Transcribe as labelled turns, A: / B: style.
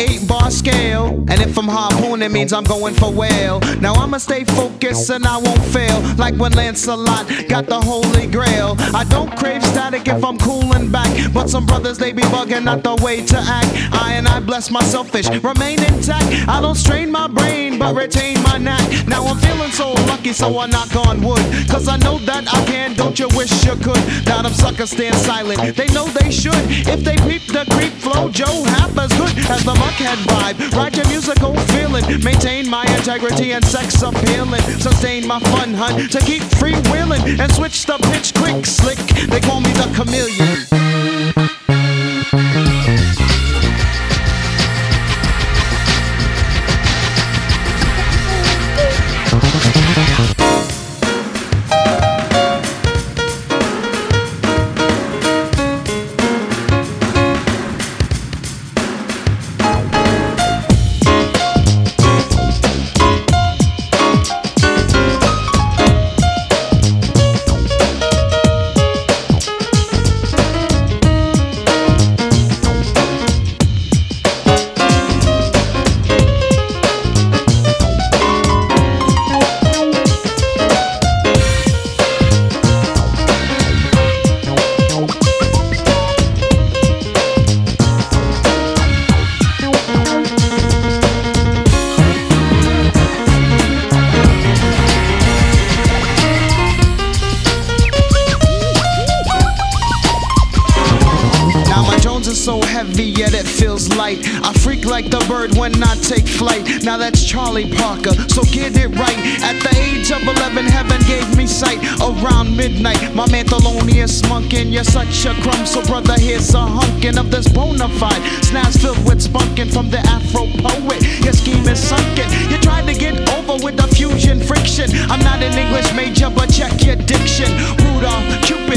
A: eight bar scale. And if I'm harpoon, it means I'm going for whale. Now I'ma stay focused and I won't fail. Like when Lancelot got the holy grail. I don't crave static if I'm cooling back. But some brothers, they be bugging not the way to act. I and I bless my selfish, remain intact. I don't strain my brain, but retain my knack. Now I'm feeling so lucky, so I knock on wood. Cause I know that I can, don't you wish you could? Now them suckers stand silent, they know they should. If they peep the creep flow, Joe as good as the Muckhead vibe. Ride your musical feeling, maintain my integrity and sex appealing. Sustain my fun hunt to keep freewheeling and switch the pitch quick slick. They call me the chameleon. Heavy, yet it feels light. I freak like the bird when I take flight. Now that's Charlie Parker, so get it right. At the age of 11, heaven gave me sight. Around midnight, my man Thelonious Monkin, you're such a crumb. So brother, here's a hunkin' of this bona fide. Snaps filled with spunkin' from the Afro poet. Your scheme is sunken. You tried to get over with the fusion friction. I'm not an English major, but check your diction. Rudolph, Cupid,